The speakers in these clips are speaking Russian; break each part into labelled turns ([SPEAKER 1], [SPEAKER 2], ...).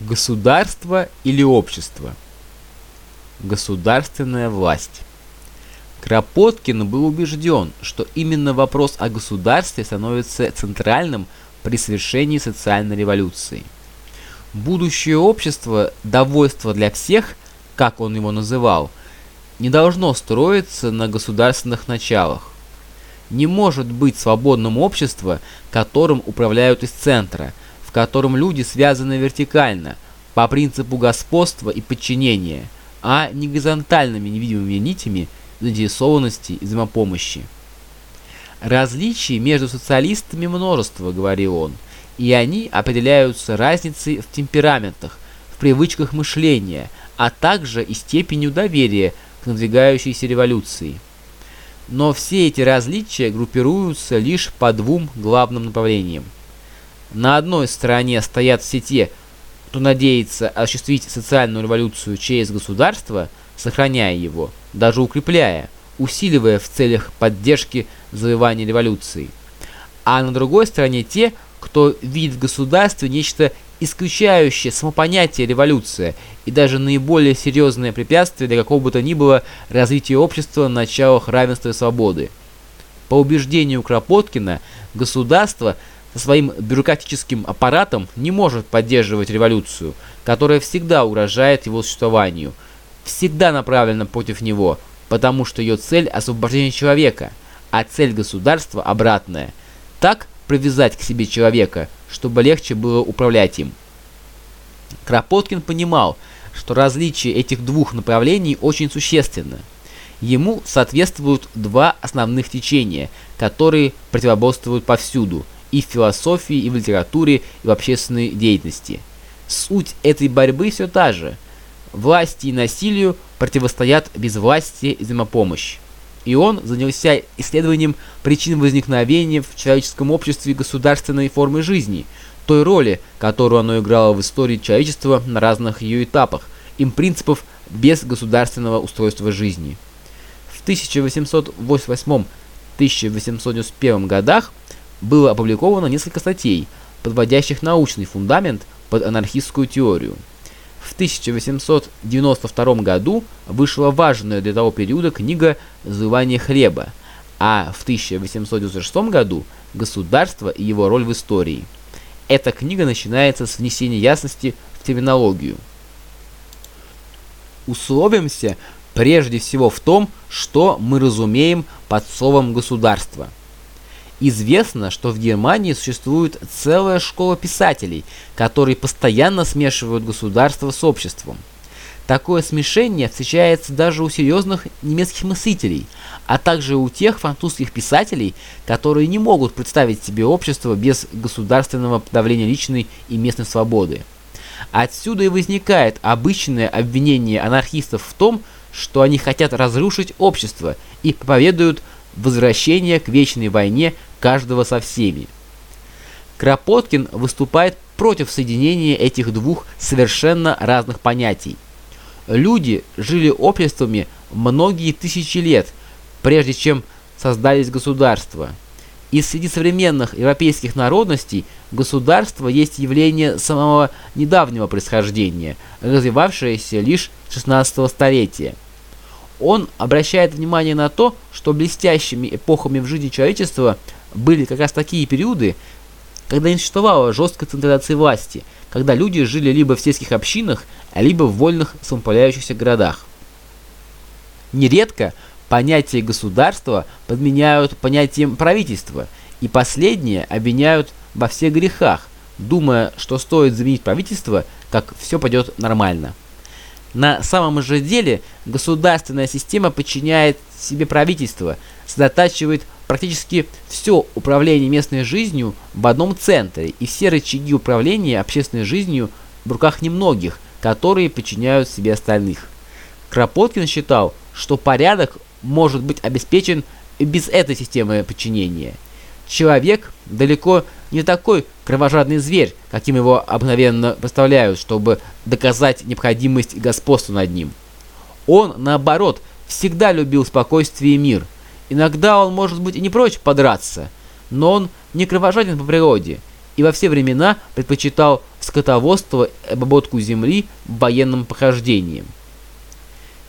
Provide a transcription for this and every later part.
[SPEAKER 1] Государство или общество? Государственная власть. Кропоткин был убежден, что именно вопрос о государстве становится центральным при совершении социальной революции. Будущее общество, довольство для всех, как он его называл, не должно строиться на государственных началах. Не может быть свободным общество, которым управляют из центра – в котором люди связаны вертикально, по принципу господства и подчинения, а не горизонтальными невидимыми нитями заинтересованности и взаимопомощи. Различий между социалистами множество, говорил он, и они определяются разницей в темпераментах, в привычках мышления, а также и степенью доверия к надвигающейся революции. Но все эти различия группируются лишь по двум главным направлениям – на одной стороне стоят все те, кто надеется осуществить социальную революцию через государство, сохраняя его, даже укрепляя, усиливая в целях поддержки завоевания революции. А на другой стороне те, кто видит в государстве нечто исключающее самопонятие революция и даже наиболее серьезное препятствие для какого бы то ни было развития общества на началах равенства и свободы. По убеждению Кропоткина, государство – своим бюрократическим аппаратом не может поддерживать революцию, которая всегда угрожает его существованию, всегда направлена против него, потому что ее цель – освобождение человека, а цель государства – обратная. Так привязать к себе человека, чтобы легче было управлять им. Кропоткин понимал, что различие этих двух направлений очень существенно. Ему соответствуют два основных течения, которые противоборствуют повсюду – и в философии, и в литературе, и в общественной деятельности. Суть этой борьбы все та же. Власти и насилию противостоят безвластие и взаимопомощь. И он занялся исследованием причин возникновения в человеческом обществе государственной формы жизни, той роли, которую оно играло в истории человечества на разных ее этапах, им принципов без государственного устройства жизни. В 1888-1891 годах было опубликовано несколько статей, подводящих научный фундамент под анархистскую теорию. В 1892 году вышла важная для того периода книга «Завоевание хлеба», а в 1896 году «Государство и его роль в истории». Эта книга начинается с внесения ясности в терминологию. Условимся прежде всего в том, что мы разумеем под словом «государство». Известно, что в Германии существует целая школа писателей, которые постоянно смешивают государство с обществом. Такое смешение встречается даже у серьезных немецких мыслителей, а также у тех французских писателей, которые не могут представить себе общество без государственного подавления личной и местной свободы. Отсюда и возникает обычное обвинение анархистов в том, что они хотят разрушить общество и проповедуют возвращение к вечной войне каждого со всеми. Кропоткин выступает против соединения этих двух совершенно разных понятий. Люди жили обществами многие тысячи лет, прежде чем создались государства. И среди современных европейских народностей государство есть явление самого недавнего происхождения, развивавшееся лишь 16 столетия. Он обращает внимание на то, что блестящими эпохами в жизни человечества были как раз такие периоды, когда не существовало жесткой централизации власти, когда люди жили либо в сельских общинах, либо в вольных самоуправляющихся городах. Нередко понятие государства подменяют понятием правительства, и последнее обвиняют во всех грехах, думая, что стоит заменить правительство, как все пойдет нормально. На самом же деле государственная система подчиняет себе правительство, сосредотачивает практически все управление местной жизнью в одном центре, и все рычаги управления общественной жизнью в руках немногих, которые подчиняют себе остальных. Кропоткин считал, что порядок может быть обеспечен без этой системы подчинения. Человек далеко не такой кровожадный зверь, каким его обыкновенно представляют, чтобы доказать необходимость господства над ним. Он, наоборот, всегда любил спокойствие и мир. Иногда он, может быть, и не прочь подраться, но он не кровожаден по природе и во все времена предпочитал скотоводство и обработку земли военным похождением.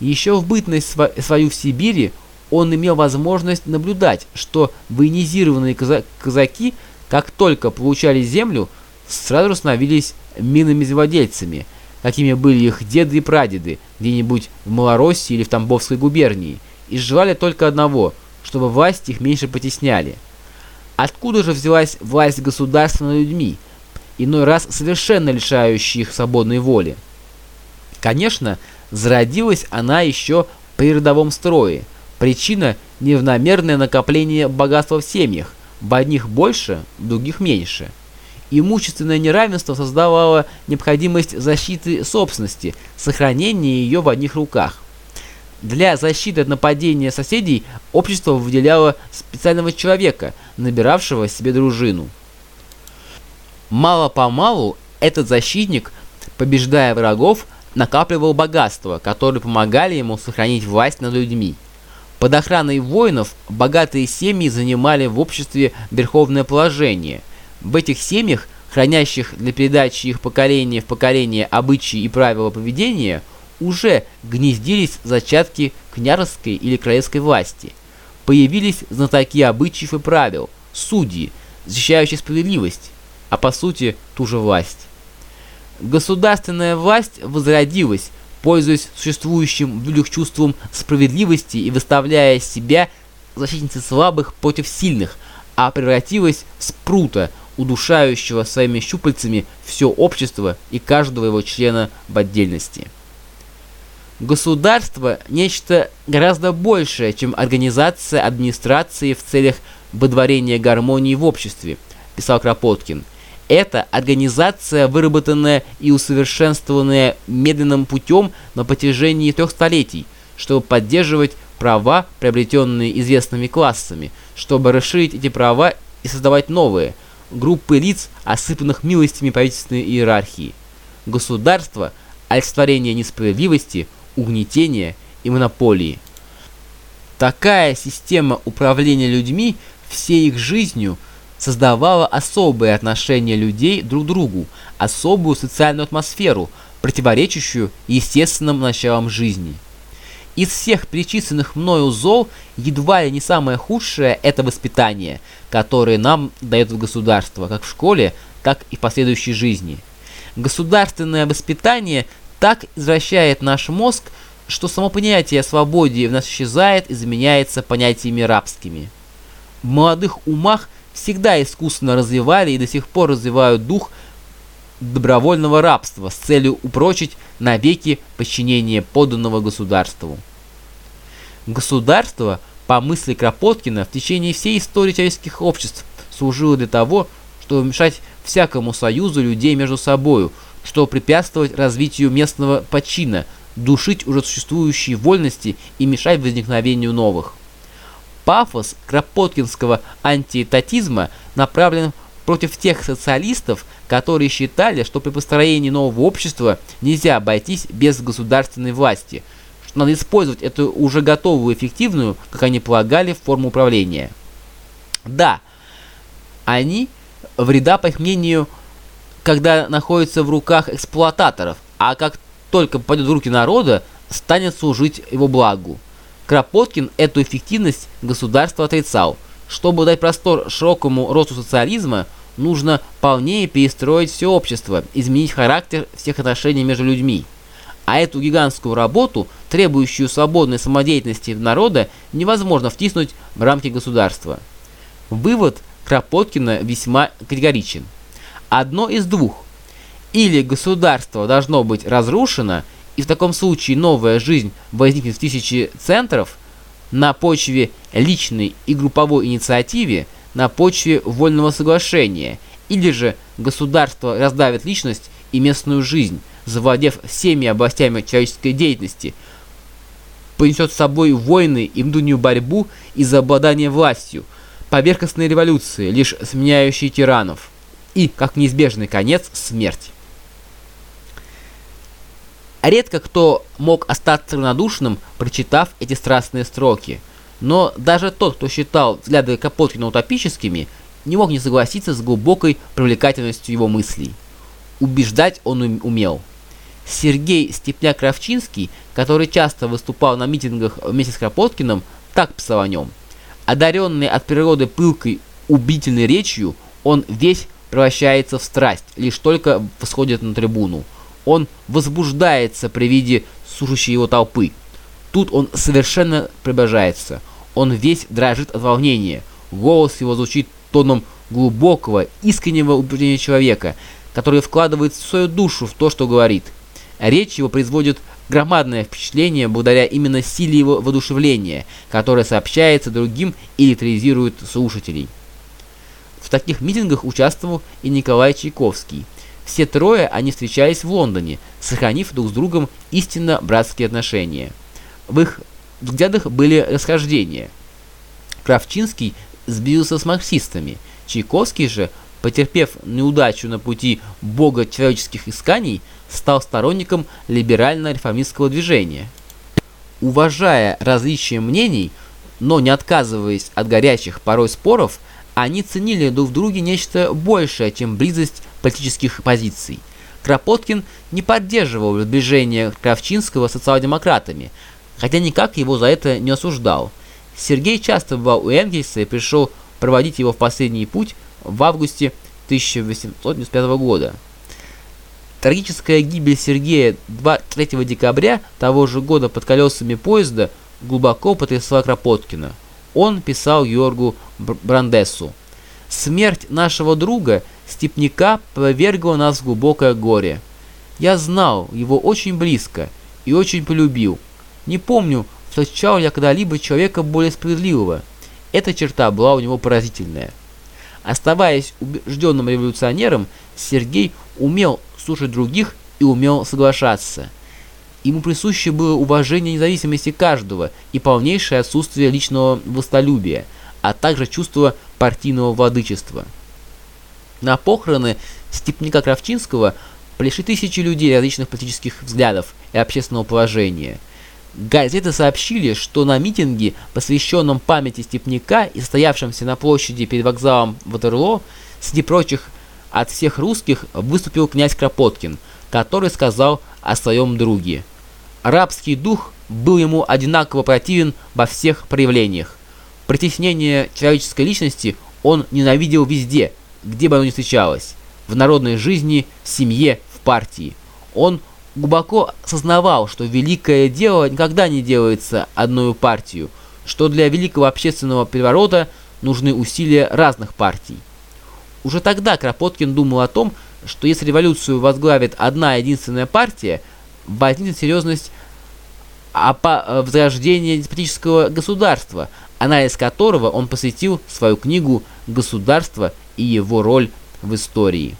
[SPEAKER 1] Еще в бытность свою в Сибири он имел возможность наблюдать, что военизированные казаки, как только получали землю, сразу становились минными завладельцами, какими были их деды и прадеды где-нибудь в Малороссии или в Тамбовской губернии, и желали только одного, чтобы власть их меньше потесняли. Откуда же взялась власть государства над людьми, иной раз совершенно лишающая их свободной воли? Конечно, зародилась она еще при родовом строе. Причина – неравномерное накопление богатства в семьях, в одних больше, в других меньше. Имущественное неравенство создавало необходимость защиты собственности, сохранения ее в одних руках. Для защиты от нападения соседей общество выделяло специального человека, набиравшего себе дружину. Мало-помалу этот защитник, побеждая врагов, накапливал богатства, которые помогали ему сохранить власть над людьми. Под охраной воинов богатые семьи занимали в обществе верховное положение. В этих семьях, хранящих для передачи их поколения в поколение обычаи и правила поведения, уже гнездились зачатки княжеской или краевской власти. Появились знатоки обычаев и правил, судьи, защищающие справедливость, а по сути ту же власть. Государственная власть возродилась, пользуясь существующим в людях чувством справедливости и выставляя себя защитницей слабых против сильных, а превратилась в спрута, удушающего своими щупальцами все общество и каждого его члена в отдельности. Государство – нечто гораздо большее, чем организация администрации в целях выдворения гармонии в обществе, писал Кропоткин. Это организация, выработанная и усовершенствованная медленным путем на протяжении трех столетий, чтобы поддерживать права, приобретенные известными классами, чтобы расширить эти права и создавать новые, группы лиц, осыпанных милостями правительственной иерархии. Государство – олицетворение несправедливости – угнетения и монополии. Такая система управления людьми всей их жизнью создавала особые отношения людей друг к другу, особую социальную атмосферу, противоречащую естественным началам жизни. Из всех перечисленных мною зол, едва ли не самое худшее – это воспитание, которое нам дает государство, как в школе, так и в последующей жизни. Государственное воспитание так извращает наш мозг, что само понятие о свободе в нас исчезает и заменяется понятиями рабскими. В молодых умах всегда искусственно развивали и до сих пор развивают дух добровольного рабства с целью упрочить навеки подчинение подданного государству. Государство, по мысли Кропоткина, в течение всей истории человеческих обществ служило для того, чтобы мешать всякому союзу людей между собою, что препятствовать развитию местного почина, душить уже существующие вольности и мешать возникновению новых. Пафос кропоткинского антиэтатизма направлен против тех социалистов, которые считали, что при построении нового общества нельзя обойтись без государственной власти, что надо использовать эту уже готовую эффективную, как они полагали, форму управления. Да, они, вреда, по их мнению, когда находится в руках эксплуататоров, а как только попадет в руки народа, станет служить его благу. Кропоткин эту эффективность государства отрицал. Чтобы дать простор широкому росту социализма, нужно полнее перестроить все общество, изменить характер всех отношений между людьми. А эту гигантскую работу, требующую свободной самодеятельности народа, невозможно втиснуть в рамки государства. Вывод Кропоткина весьма категоричен. Одно из двух. Или государство должно быть разрушено, и в таком случае новая жизнь возникнет в тысячи центров на почве личной и групповой инициативе, на почве вольного соглашения, или же государство раздавит личность и местную жизнь, завладев всеми областями человеческой деятельности, понесет с собой войны и внутреннюю борьбу из-за обладания властью, поверхностные революции, лишь сменяющие тиранов и, как неизбежный конец, смерть. Редко кто мог остаться равнодушным, прочитав эти страстные строки, но даже тот, кто считал взгляды Капоткина утопическими, не мог не согласиться с глубокой привлекательностью его мыслей. Убеждать он умел. Сергей Степняк-Кравчинский, который часто выступал на митингах вместе с Кропоткиным, так писал о нем. Одаренный от природы пылкой, убительной речью, он весь превращается в страсть, лишь только восходит на трибуну. Он возбуждается при виде слушающей его толпы. Тут он совершенно преображается. Он весь дрожит от волнения. Голос его звучит тоном глубокого, искреннего убеждения человека, который вкладывает свою душу в то, что говорит. Речь его производит громадное впечатление благодаря именно силе его воодушевления, которое сообщается другим и электризирует слушателей. В таких митингах участвовал и Николай Чайковский. Все трое они встречались в Лондоне, сохранив друг с другом истинно братские отношения. В их взглядах были расхождения. Кравчинский сбился с марксистами, Чайковский же, потерпев неудачу на пути бога человеческих исканий, стал сторонником либерально-реформистского движения. Уважая различия мнений, но не отказываясь от горячих порой споров, они ценили друг в друге нечто большее, чем близость политических позиций. Кропоткин не поддерживал сближение Кравчинского социал-демократами, хотя никак его за это не осуждал. Сергей часто бывал у Энгельса и пришел проводить его в последний путь в августе 1895 года. Трагическая гибель Сергея 23 декабря того же года под колесами поезда глубоко потрясла Кропоткина. Он писал Георгу Брандесу. «Смерть нашего друга, степняка, повергла нас в глубокое горе. Я знал его очень близко и очень полюбил. Не помню, встречал я когда-либо человека более справедливого. Эта черта была у него поразительная. Оставаясь убежденным революционером, Сергей умел слушать других и умел соглашаться. Ему присуще было уважение независимости каждого и полнейшее отсутствие личного властолюбия, а также чувство партийного владычества. На похороны Степника Кравчинского пришли тысячи людей различных политических взглядов и общественного положения. Газеты сообщили, что на митинге, посвященном памяти Степняка и состоявшемся на площади перед вокзалом Ватерлоо, среди прочих от всех русских выступил князь Кропоткин, который сказал о своем друге. Рабский дух был ему одинаково противен во всех проявлениях. Притеснение человеческой личности он ненавидел везде, где бы оно ни встречалось. В народной жизни, в семье, в партии. Он глубоко сознавал, что великое дело никогда не делается одной партию, что для великого общественного переворота нужны усилия разных партий. Уже тогда Кропоткин думал о том, что если революцию возглавит одна единственная партия, возникнет серьезность э, возрождения деспотического государства, анализ которого он посвятил свою книгу «Государство и его роль в истории».